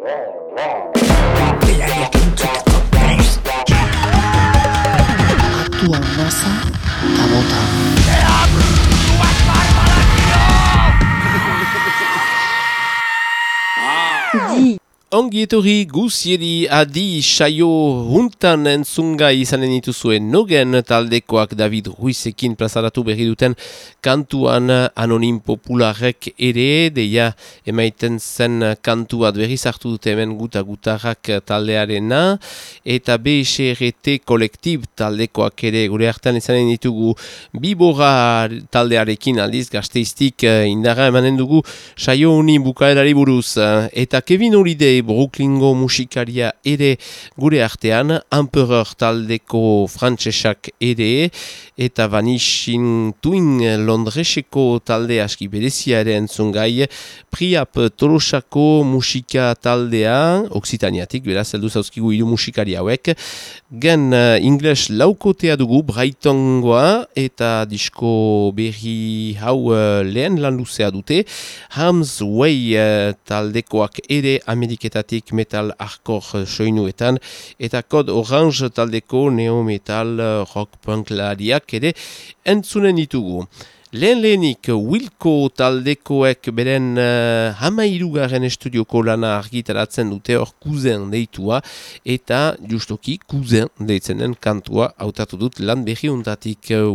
Roar, roar. Ongi etorri guzieri adi saio huntan entzunga izanen dituzuen nogen taldekoak David Ruizekin plazaratu berri duten kantuan anonim popularek ere, deia emaiten zen kantu bat berri zartu dute hemen guta gutarrak taldearena, eta BSRT kolektib taldekoak ere gure hartan izanen ditugu. Bibora taldearekin aldiz gazteiztik indarra emanen dugu saio honi bukaerari buruz, eta Kevin Holide Brooklyngo musikaria ere gure artean, Emperor taldeko frantsesak ere, eta Vanishing Twin Londreseko talde aski berezia ere entzun gai, Priap Tolosako musika taldea, Oksitaniatik, beraz, heldu zauzkigu hiru musikari hauek, gen uh, English laukotea dugu, Brightongoa, eta disko berri hau uh, lehen lan luzea dute, Harm's Way uh, taldekoak ere Ameriketatik metal hardcore soinuetan, eta kod orange taldeko neo-metal rock punk lariak ere entzunen ditugu. Lehen lehenik Wilco taldekoek beren uh, hamairugarren estudioko lana argitaratzen dute hor kuzen deitua eta justoki kuzen deitzenen kantua hautatu dut lan berri untatik uh,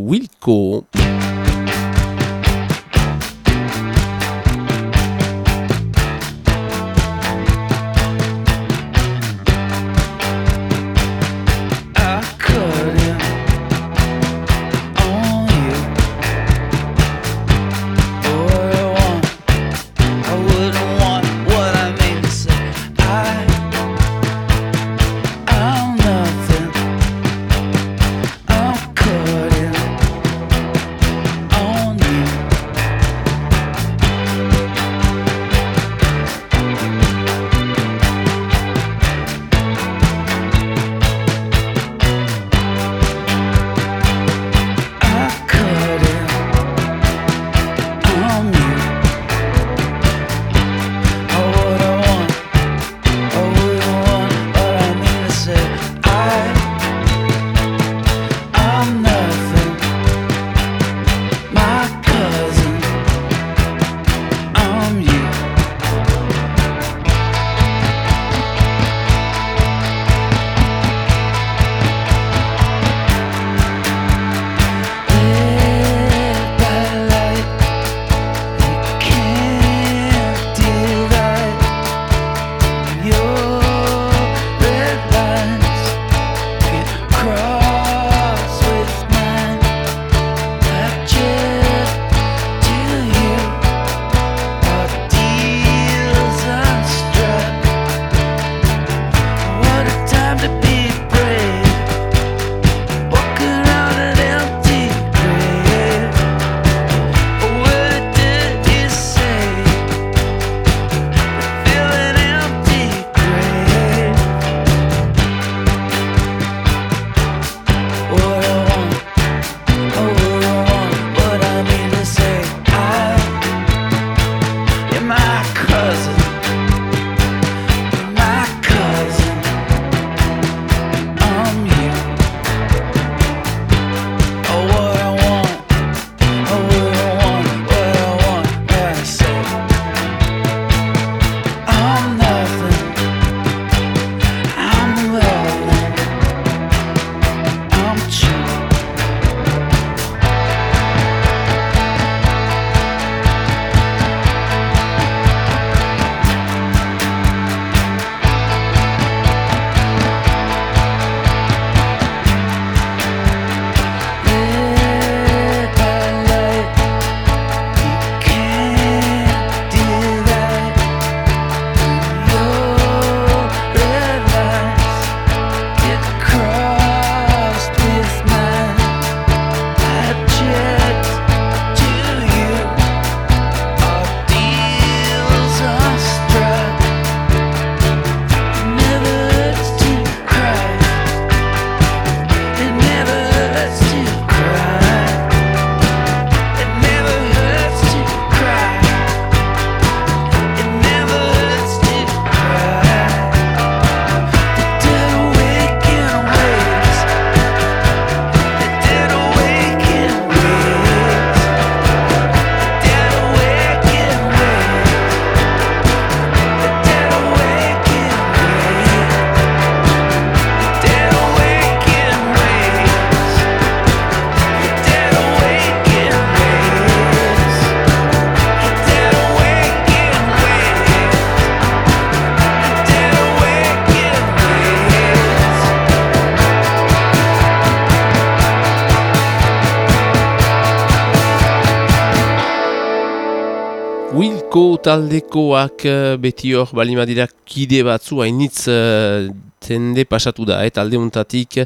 Eko taldekoak eh, beti hor balimadira kide batzu hainitz uh, tende pasatu da, eh, talde untatik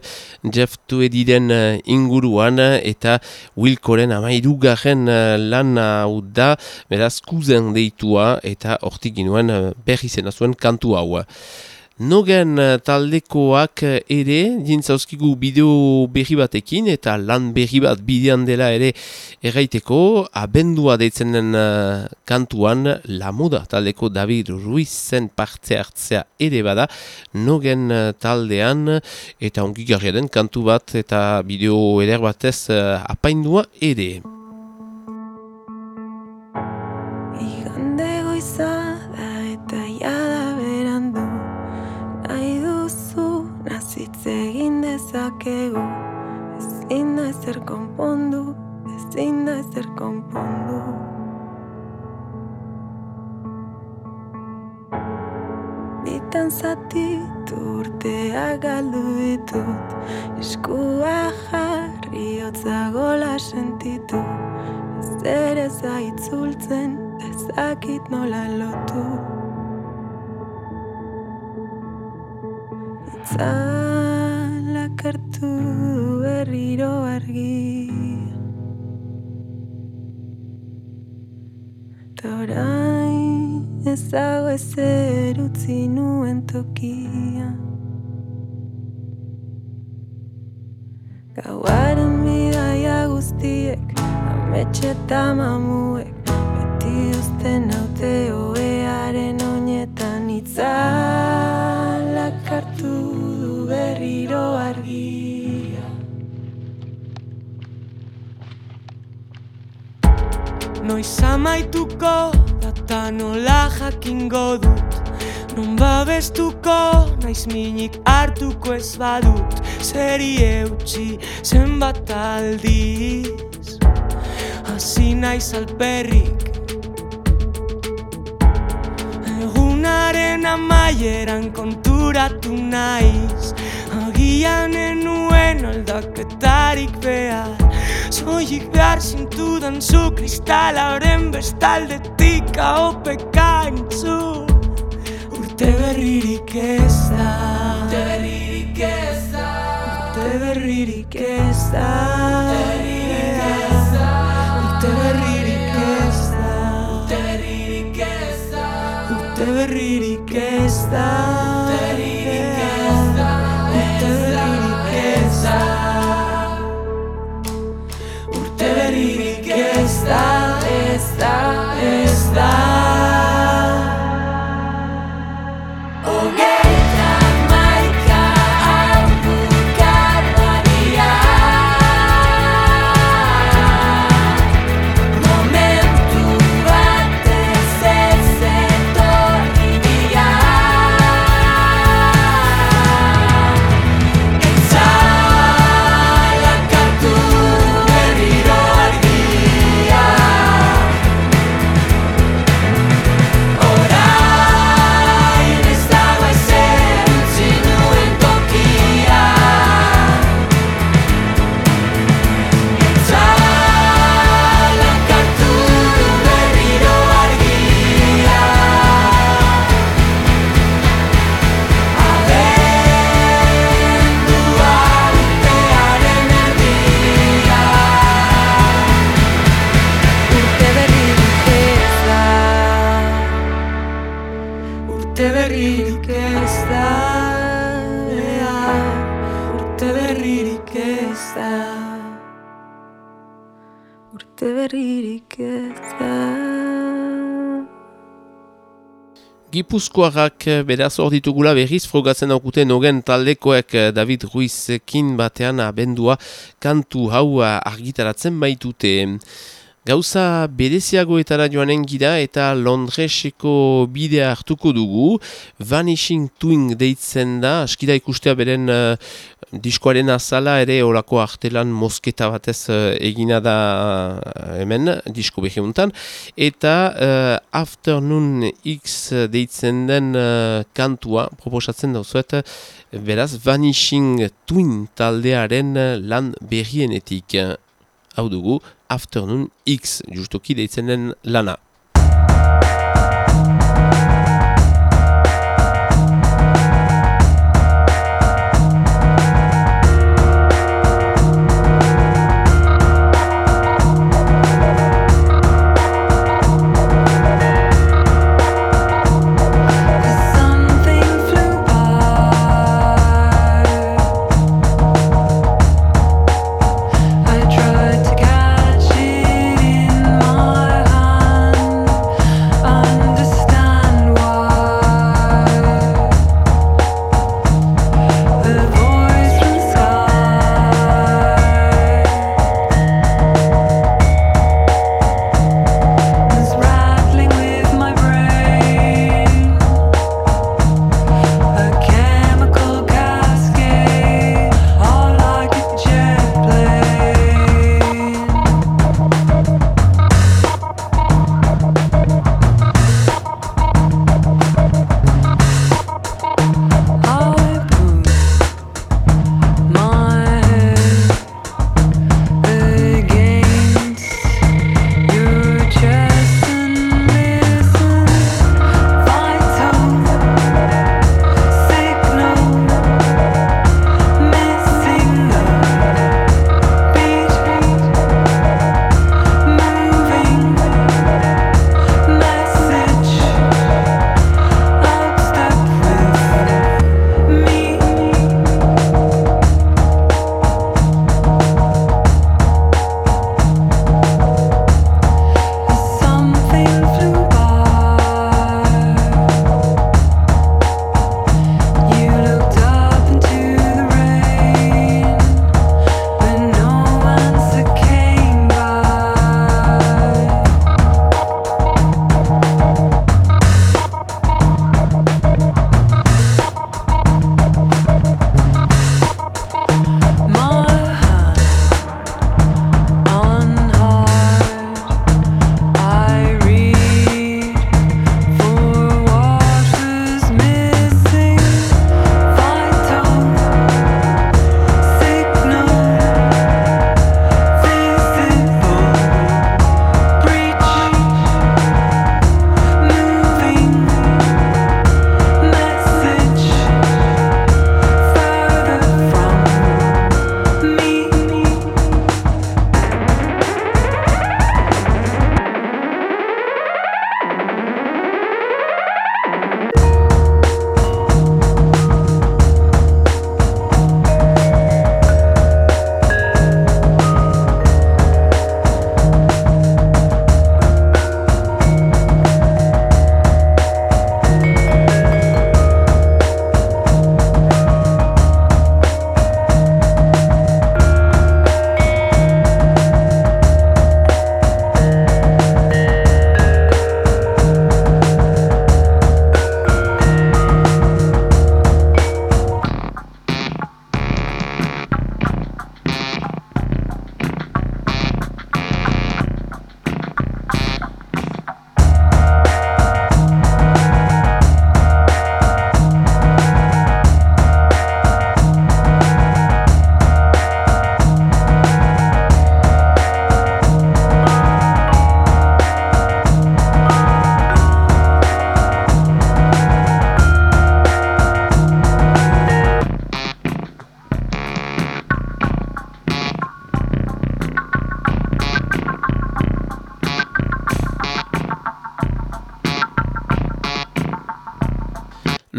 Jeff Tuediren uh, inguruan eta Wilkoren amairugarren uh, lan hau da, beraz kuzen deitua eta hortik ginuen uh, berri zena zuen kantu hau. Nogen eh, taldekoak eh, ere, jintzauzkigu bideo berri batekin eta lan berri bat bidean dela ere erraiteko, abendua deitzen den uh, kantuan la moda taldeko David Ruizen parte hartzea ere bada, Nogen taldean eta ongi den kantu bat eta bideo eder batez uh, apaindua ere. Dezakegu Ezin da ezer konpondu Ezin da ezer konpondu Bitan zatitu urtea galdu ditut Eskua jarri hotza gola sentitu Ez ere zaitzultzen ezakit nola lotu. Itzak kartu berriro argi. Torain ez dago ezer utzi nuen tokia. Gauaren bidaia guztiek Ametxe eta mamuek Beti usten haute oearen oinetan Itzalak Noiz amaituko data nola jakingo dut. Non babestuko naiz minik hartuko ez badut. Zeri eutxi zenbat aldiz. Hasi naiz alperrik. Egunaren amaieran konturatu naiz. Agian enuen aldaketarik behar Zoik behar zintudan zu kristalaren bestaldetik Aopeka entzu Urte berririk ez da Urte berririk ez da Urte berririk ez da Urte berririk ez da Urte berririk ez da Urte berririk ez da Gipuzkoarrak eh, beraz hor ditugula berriz frogatzen daukute nogen taldekoek eh, David Ruizekin batean abendua kantu hau eh, argitaratzen baitute. Gauza bereziagoetara joanen gira eta Londreseko bidea hartuko dugu. Vanishing Twin deitzen da, askida ikustea beren uh, diskoaren azala ere orako artelan mosketa batez uh, egina da uh, hemen, disko behiuntan. Eta uh, Afternoon X deitzen den uh, kantua proposatzen dauzuet, beraz Vanishing Twin taldearen lan berrienetik. Hau dugu, Afternoon X, justoki deitzen den lana.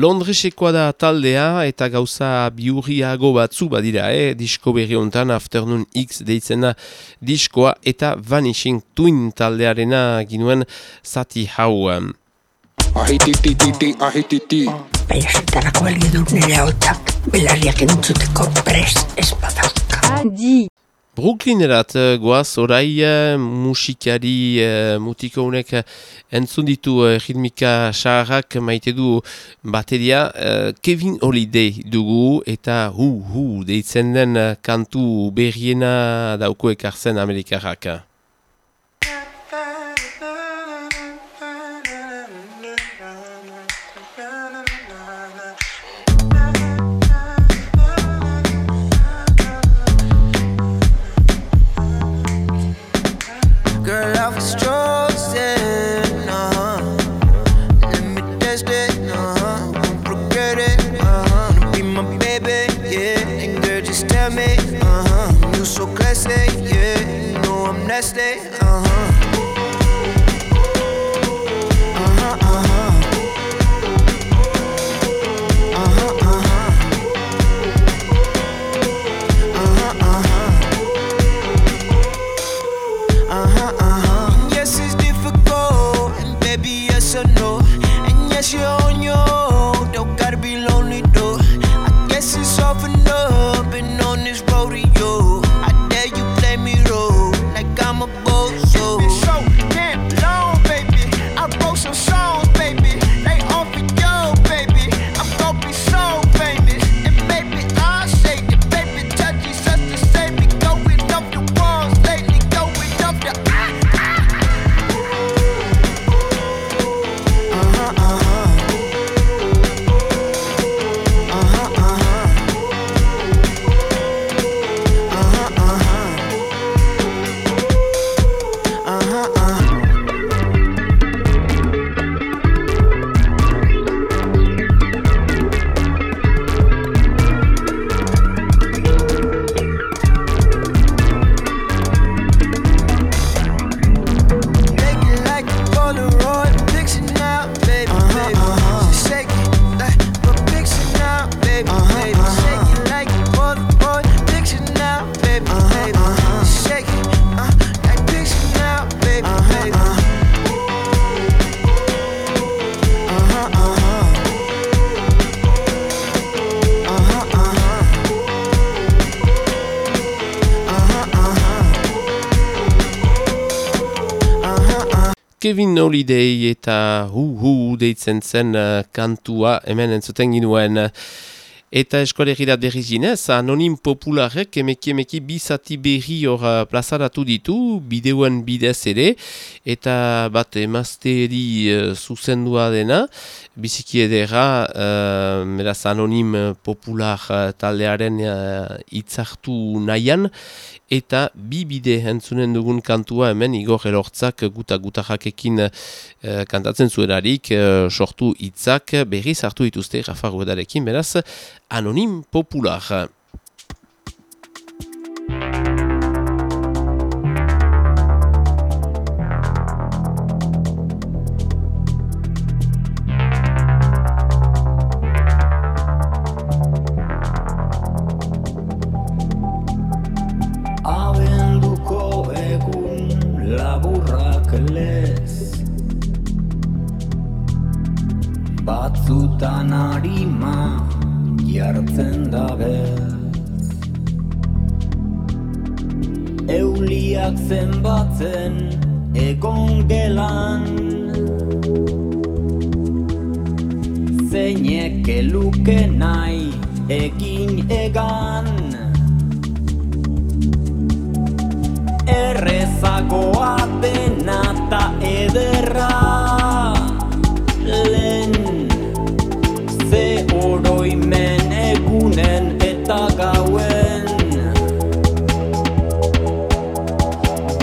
Londresekoa da taldea eta gauza biurriago batzu badira, eh? disko berri honetan Afternoon X deitzena diskoa eta Vanishing Twin taldearena ginuen zati hau. Ahititititi, ahititi. Baina zentarako balio dut nire hau belarriak entzuteko prest ez badauka. Adi. Brooklynerat uh, goaz orai uh, musikari uh, mutiko honek uh, entzun ditu uh, ritmika saharrak maite du bateria Kevin Holiday dugu eta hu hu deitzen den kantu berriena dauko ekartzen Amerikarrak. Holiday eta hu hu deitzen zen uh, kantua hemen entzuten ginuen. Eta eskolegirat berriz ginez, anonim popularek emeki emeki bizati berri hor uh, plazaratu ditu, bideoen bidez ere, eta bat emazteri uh, zuzendua dena, biziki edera, uh, beraz anonim uh, popular uh, taldearen uh, itzartu nahian, eta bi bide entzunen dugun kantua hemen Igor Elortzak guta gutajakekin uh, kantatzen zuerarik uh, sortu hitzak berriz hartu dituzte Rafa Ruedarekin beraz anonim popular. Laburrak lez Batzutan harima jartzen da bez. Euliak zenbatzen egon gelan. Zeinek eluke nahi egin egan Errezagoa dena ta ederra. Lehen ze oroimen egunen eta gauen.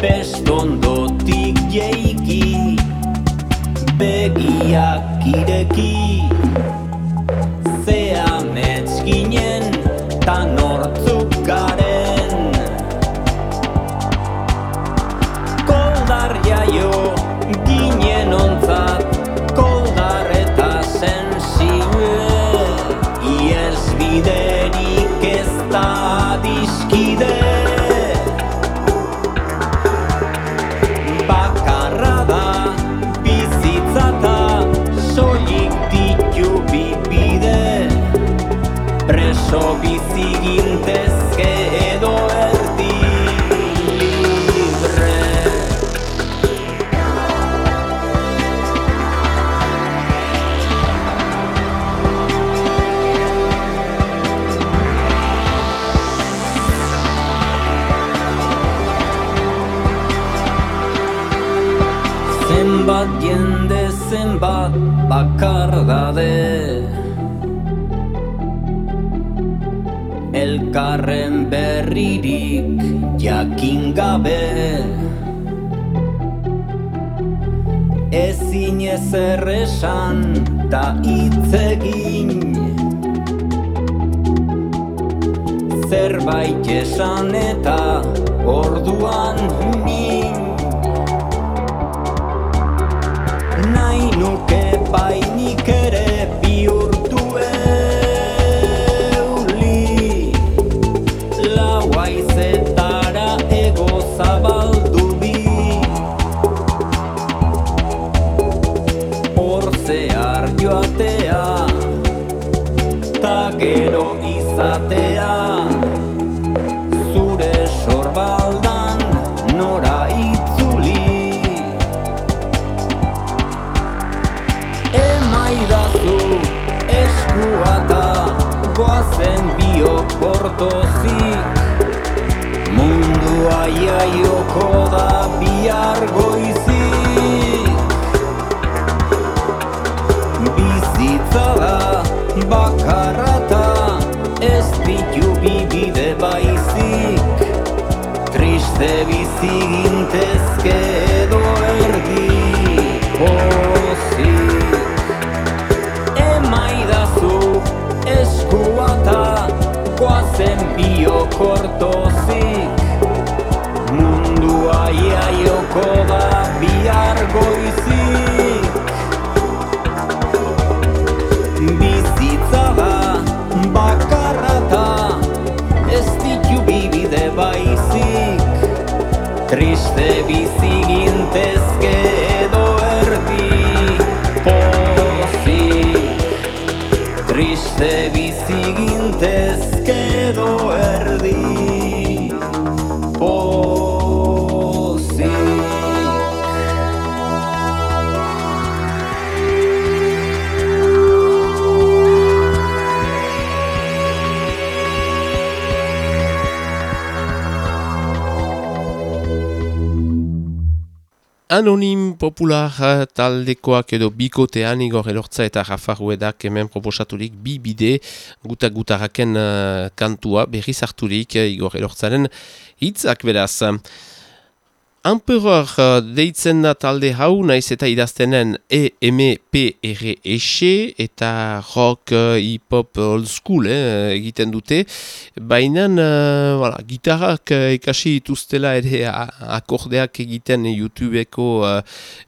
Bestondotik jeiki Begiak ireki. Zea metzkinen ta Elkarren berririk jakin gabe. Ezin ezer esan ta hitz egin. Zerbait esan eta orduan min portozik Mundua iaioko da bihar goizik Bizitza da bakarrata ez ditu bibide baizik. Triste bizi gintezke biokortozik Mundua iaioko da bihar goizik. Bizitza da bakarrata ez ditu bibide baizik. Triste bizi gintezke Anonim popular eh, taldekoak edo bikotean Igor Elortza eta Rafa Ruedak hemen proposaturik bi bide guta gutaraken uh, kantua berriz harturik eh, Igor Elortzaren hitzak beraz. Emperor uh, deitzen da talde hau, naiz eta idaztenen E, M, P, R, S eta rock, uh, hip-hop, old school eh, egiten dute. Baina uh, voilà, gitarrak uh, ikasi dituztela ere akordeak egiten YouTubeko uh,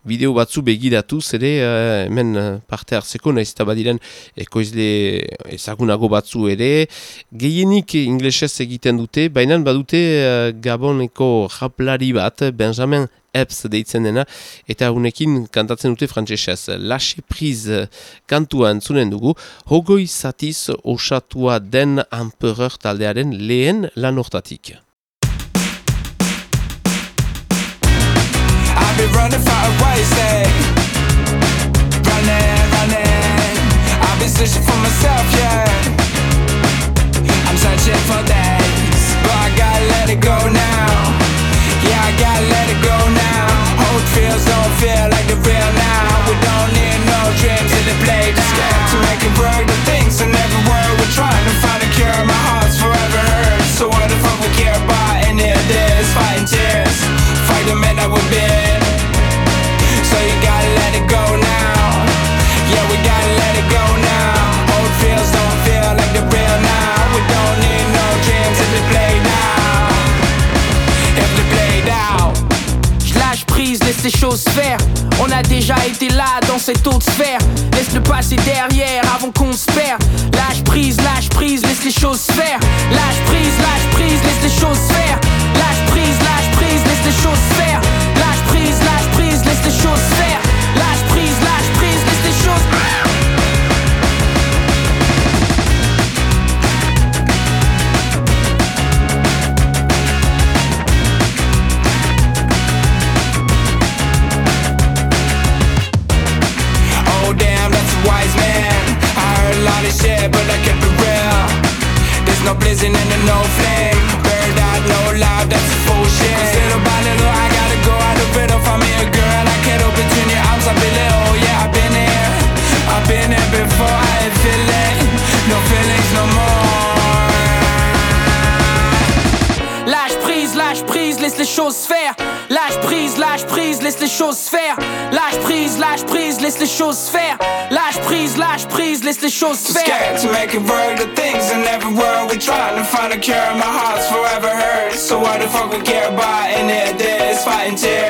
bideo batzu begiratuz ere uh, hemen parte hartzeko naiz eta badiren ekoizle ezagunago batzu ere. Gehienik inglesez egiten dute, baina badute uh, Gaboneko raplari bat, Benjamin Epps deitzen eta unekin kantatzen dute frantsesez. Lâche prise kantua entzunen dugu, hogoi zatiz osatua den empereur taldearen lehen lan hortatik. Been running far away, say Running, searching for myself, yeah I'm searching for days I gotta let it go now go now. Old feels don't feel like the real now. We don't need Too scared to make it work. The things in every world we try to find a cure. My heart's forever hurt. So why the fuck we care about any of this? Fighting tears,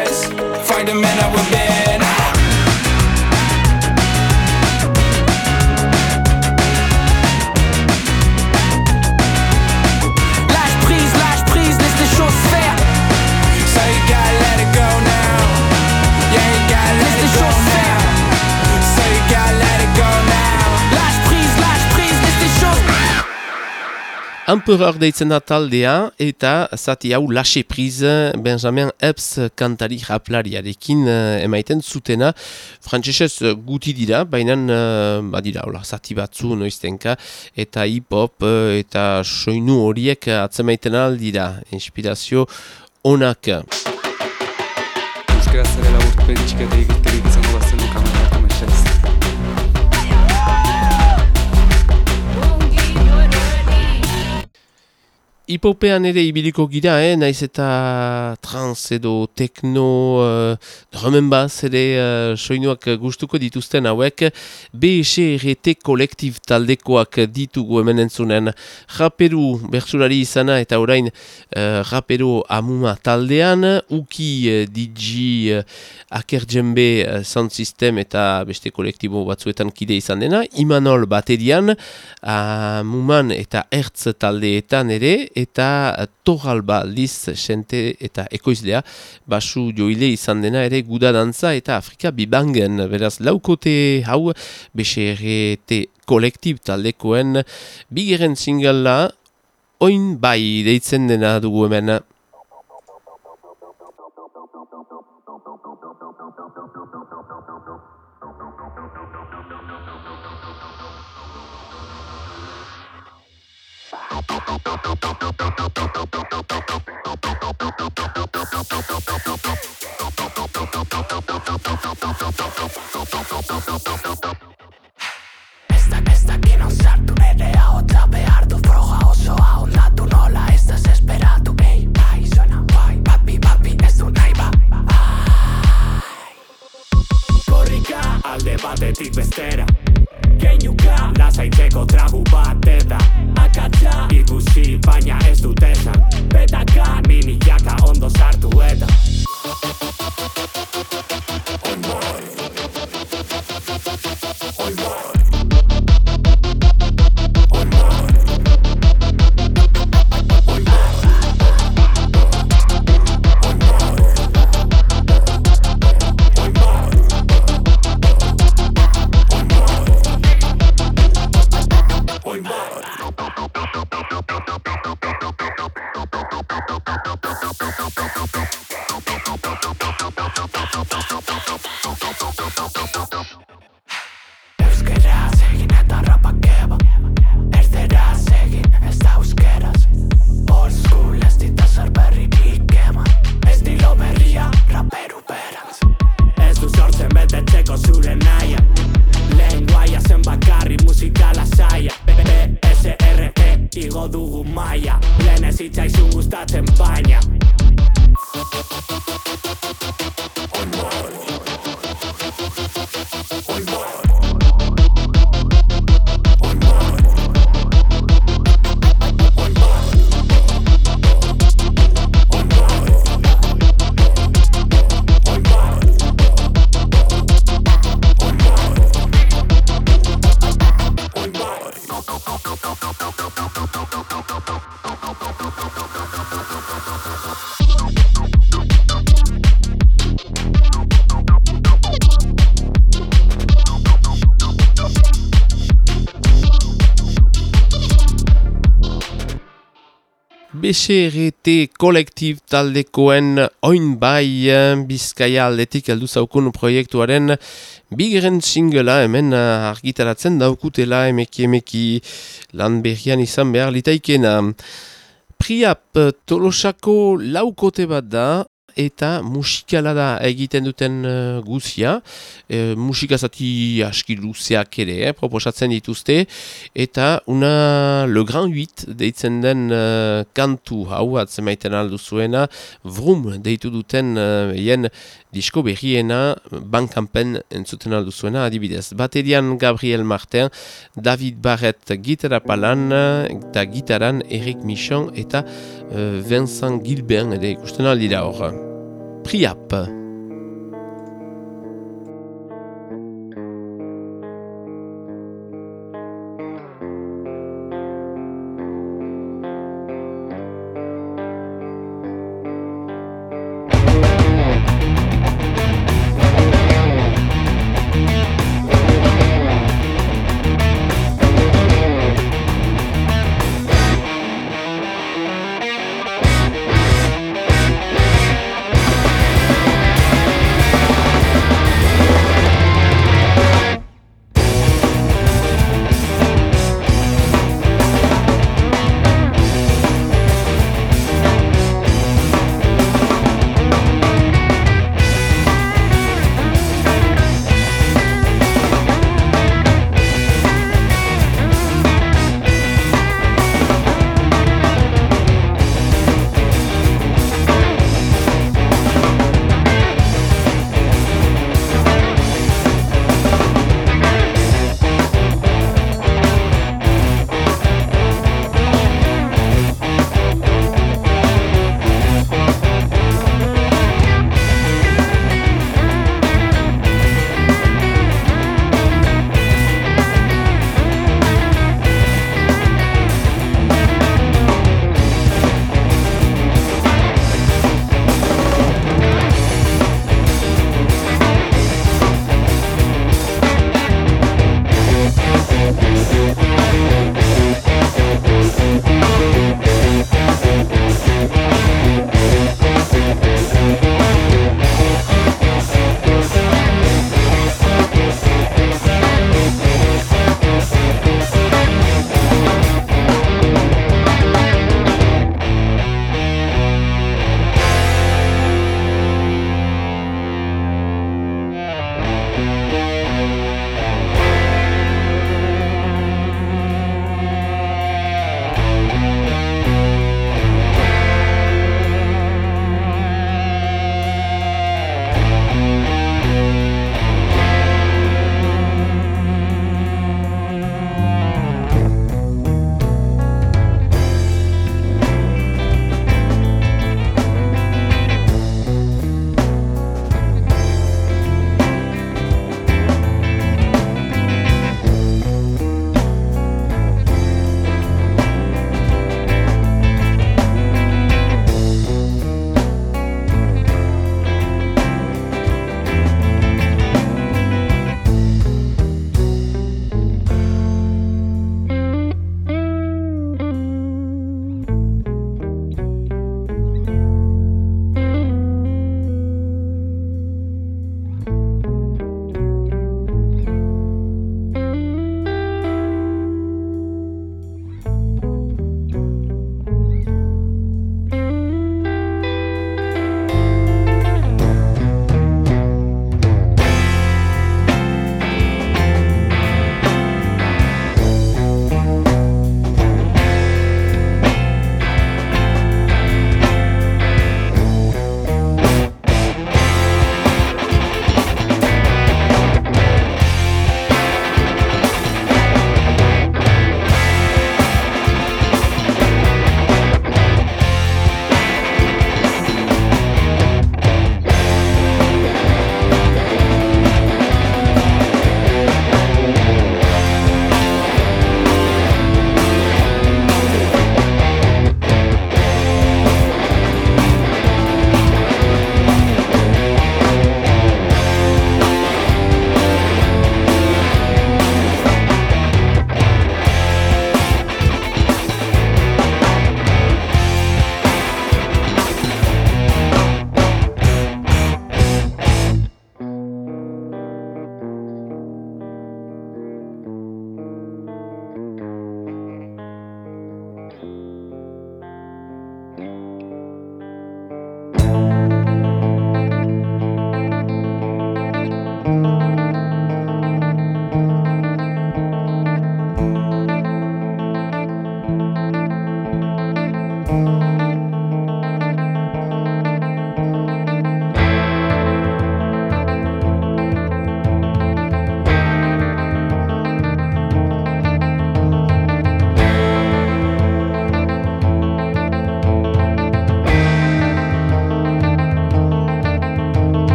Empereur deitzen da taldea eta zati hau lase priz Benjamin Epps kantari raplariarekin eh, emaiten zutena. Frantsesez eh, guti dira, baina eh, badira hola, zati batzu noiztenka eta hip-hop eh, eta soinu horiek atzemaiten aldira. Inspirazio onak. Euskaraz ere laburpen txikete ikusterik izango Hipopean ere ibiliko gira, eh? naiz eta trans edo tekno, uh, drumen baz ere uh, soinuak gustuko dituzten hauek, BSRT kolektiv taldekoak ditugu hemen entzunen. Raperu bertsulari izana eta orain uh, rapero amuma taldean, uki digi uh, akerjembe uh, sound system eta beste kolektibo batzuetan kide izan dena, Imanol baterian, amuman eta ertz taldeetan ere, eta torralba liz sente eta ekoizlea. Basu joile izan dena ere guda dantza eta Afrika bibangen. Beraz laukote hau BSRT kolektib taldekoen bigeren singala oin bai deitzen dena dugu hemen Ez BSRT kolektib taldekoen oin bai eh, bizkaia aldetik heldu zaukun proiektuaren bigeren singela hemen eh, argitaratzen daukutela emeki emeki lan berrian izan behar litaikena. Priap tolosako laukote bat da, eta musikala da egiten duten uh, guzia. E, musika zati aski luzeak ere, eh, proposatzen dituzte. Eta una Le Grand 8 deitzen den uh, kantu hau atzemaiten aldu zuena, vrum deitu duten uh, jen disko berriena bankampen entzuten aldu zuena adibidez. Baterian Gabriel Martin, David Barrett gitara palan eta gitaran Eric Michon eta Vincent Gilbert ere ikusten aldira hor. Priap.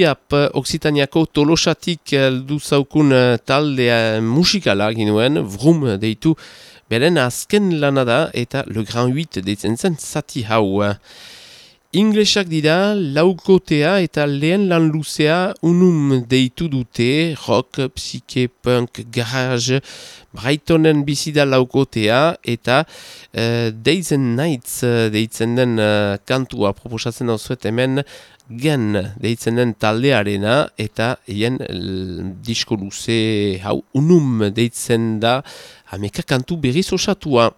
Priap Oksitaniako tolosatik aldu zaukun eh, taldea musikala ginuen, vrum deitu, beren azken lana da eta Le Grand 8 deitzen zen zati hau. Inglesak dira laukotea eta lehen lan luzea unum deitu dute rock, psyche, punk, garage, Brightonen bizida laukotea eta uh, Days and Nights deitzen den uh, kantua proposatzen dauzuet hemen gen deitzen den taldearena eta hien disko luze hau unum deitzen da ameka kantu berriz osatua.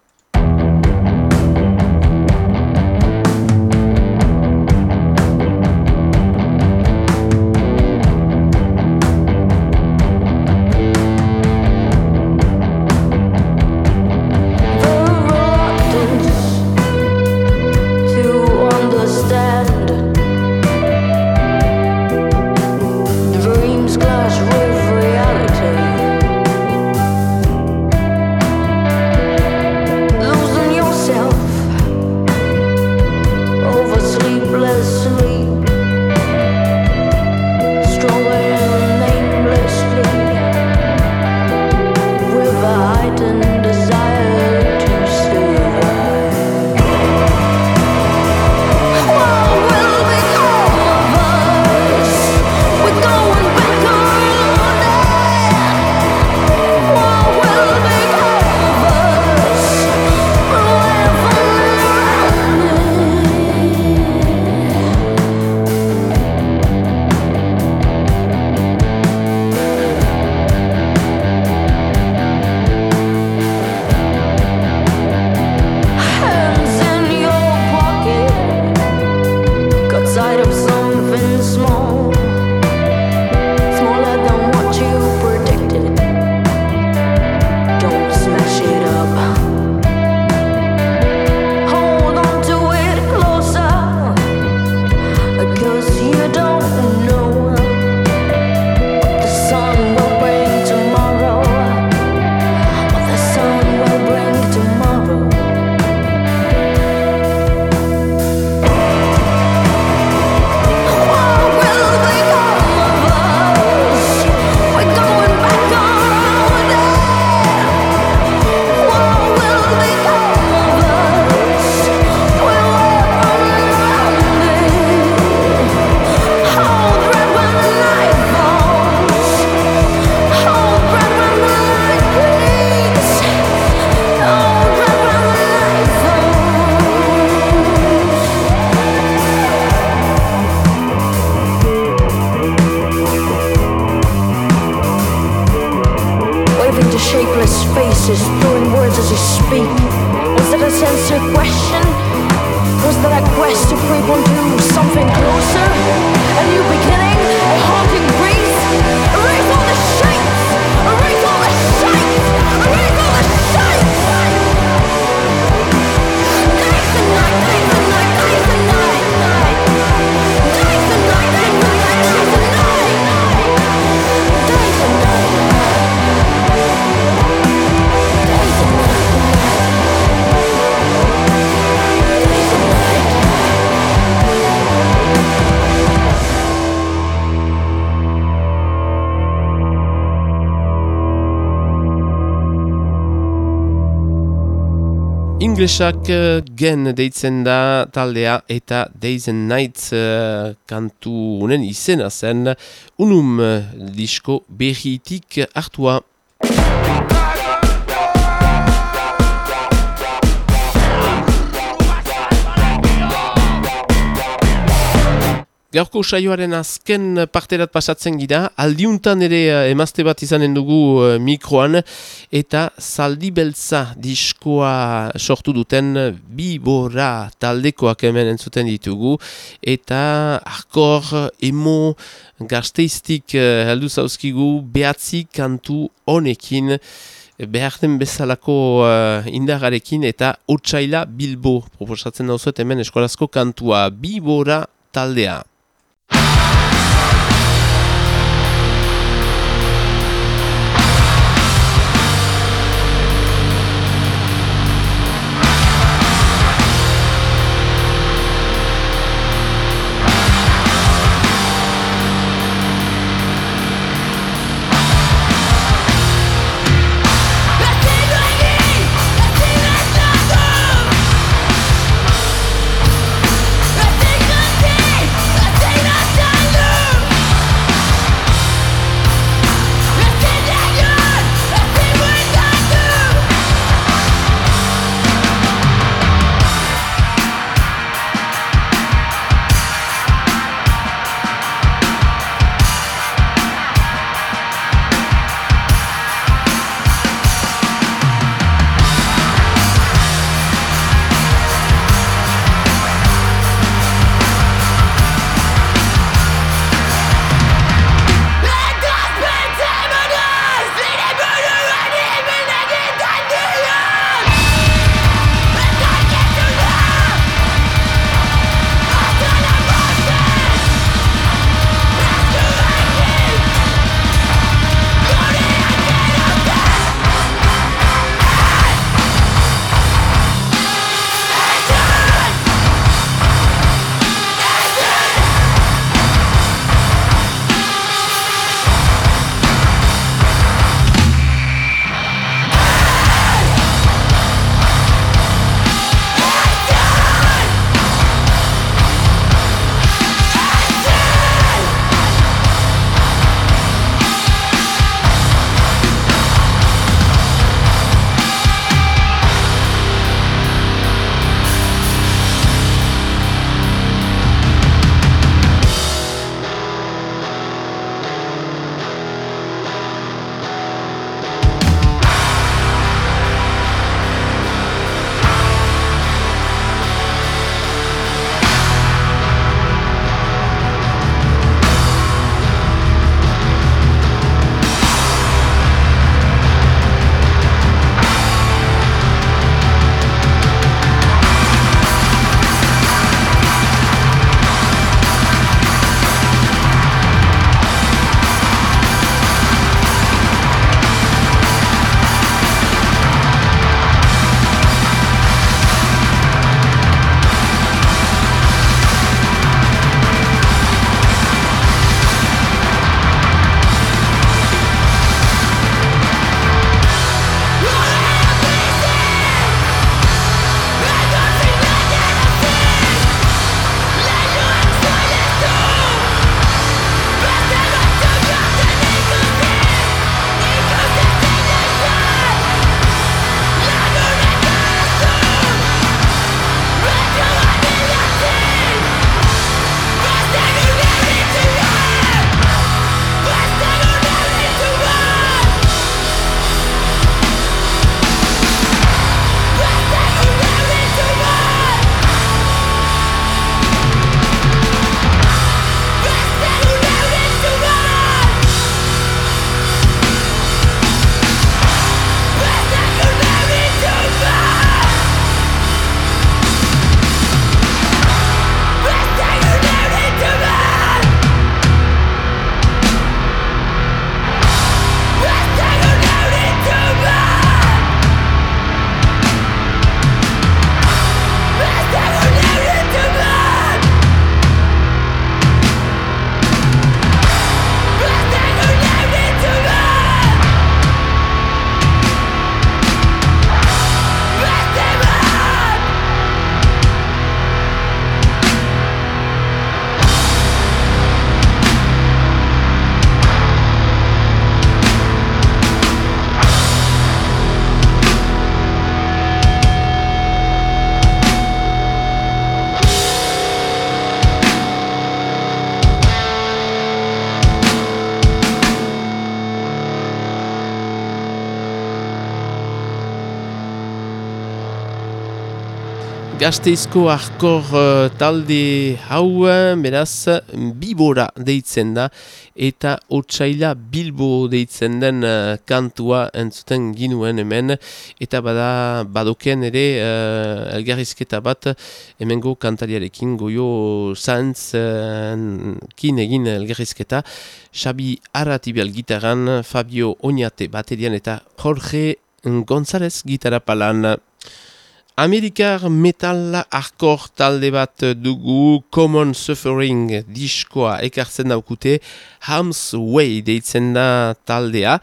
answer question? Was that a quest to creep onto something closer? A new beginning? A haunting grief, a race all the shapes! Inglesak uh, gen deitzen da taldea eta Days and Nights uh, kantu unen izena zen unum uh, disko berritik hartua. Gaurko saioaren azken parterat pasatzen gira, aldiuntan ere uh, emazte bat izanen dugu uh, mikroan, eta zaldi beltza diskoa sortu duten bi bora taldekoak hemen entzuten ditugu, eta arkor, emo, gazteiztik uh, heldu zauzkigu, behatzi kantu honekin, behar den bezalako uh, indagarekin, eta otsaila bilbo, proposatzen dauzuet hemen eskolazko kantua, bi bora taldea. Gasteizko arkor uh, talde hau, beraz, bibora deitzen da, eta otsaila bilbo deitzen den uh, kantua entzuten ginuen hemen, eta bada badoken ere uh, elgarrizketa bat hemengo kantariarekin goio zantz uh, kin egin elgarrizketa, Xabi Aratibial gitaran, Fabio Oñate baterian eta Jorge González gitara palan. Amerikar metal arkor talde bat dugu Common Suffering diskoa ekartzen daukute Hams Way deitzen da taldea.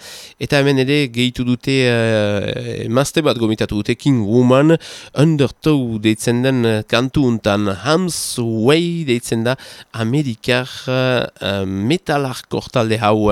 Eta hemen ere gehitu dute uh, emazte bat gomitatu dute King Woman Undertow deitzen den kantu untan Hams Way deitzen da Amerikar uh, metal arkor talde hau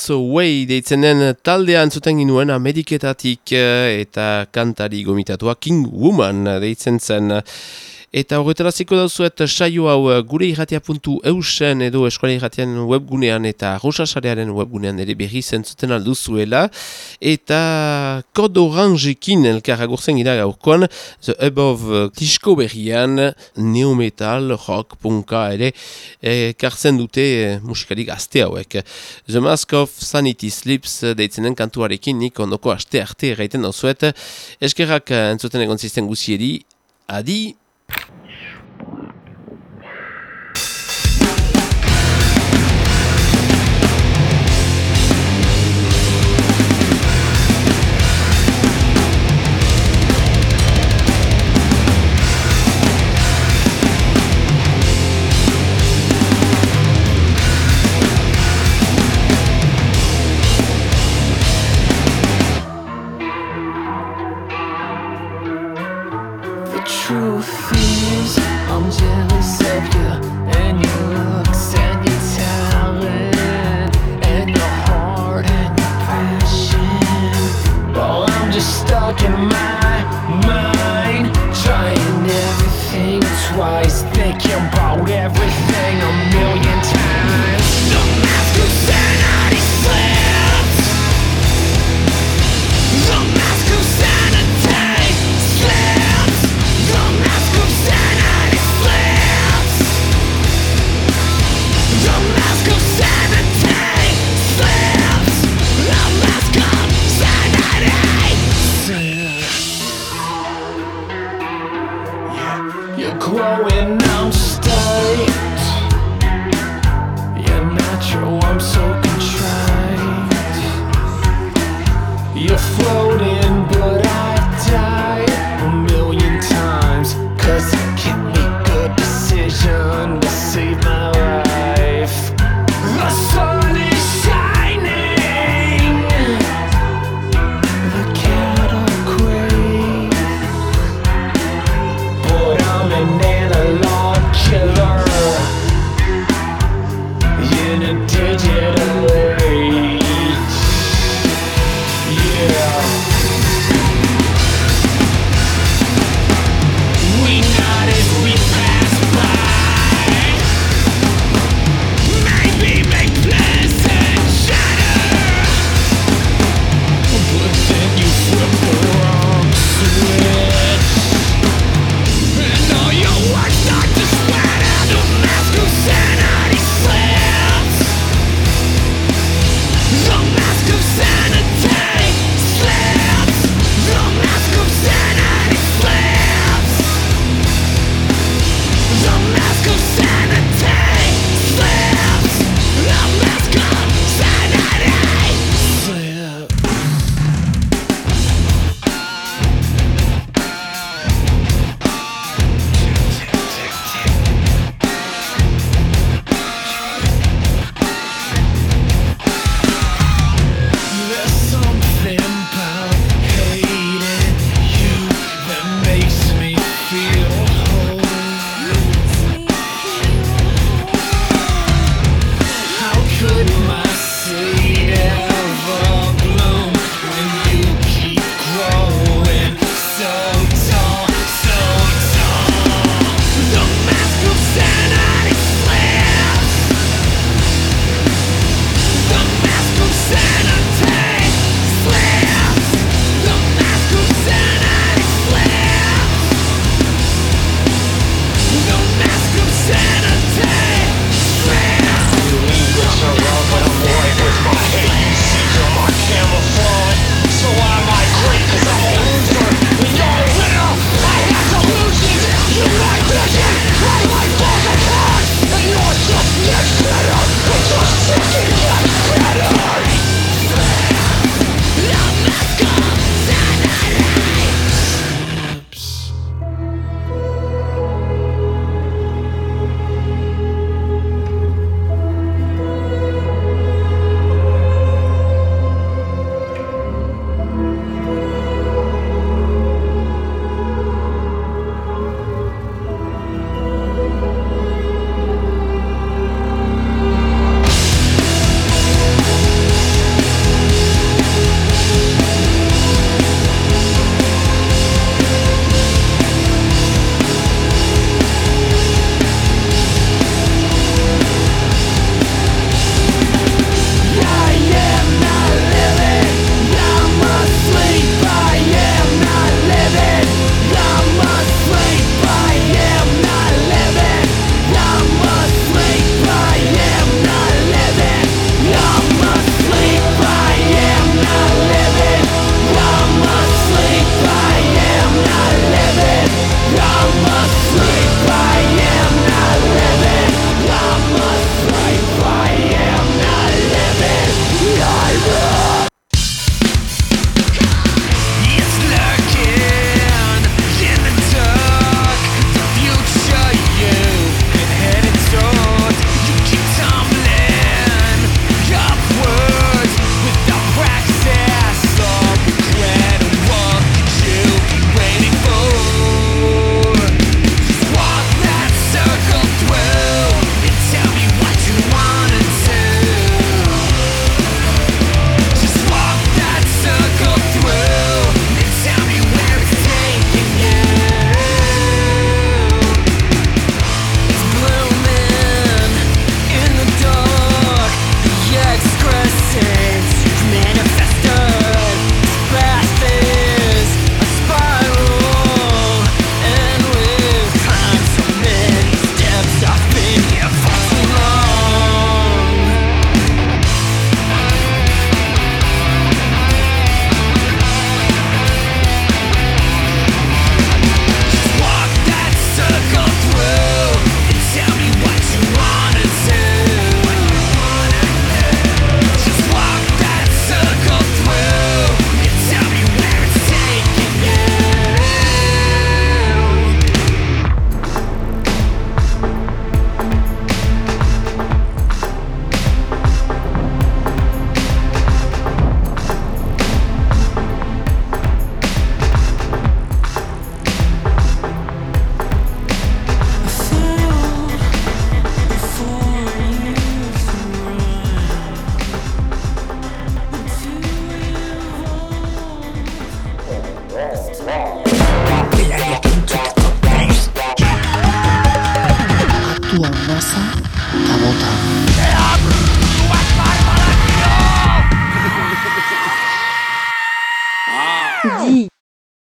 Hams Way deitzen den taldean zuten ginuen Ameriketatik eh, eta kantari gomitatua King Woman deitzen zen. Eta horretaraziko dauzuet saio hau eh, gure irratia.eusen eusen edo eskola irratian webgunean eta rosasarearen webgunean ere berri zentzuten alduzuela. Eta kod orangekin elkarra gurzen gira gaurkoan, The Above disko berrian neometal, rock, punka ere e, kartzen dute e, musikarik aste hauek. The Mask of Sanity Slips deitzenen kantuarekin nik ondoko aste arte erraiten dauzuet. Eskerrak entzuten egon zisten guzieri, adi!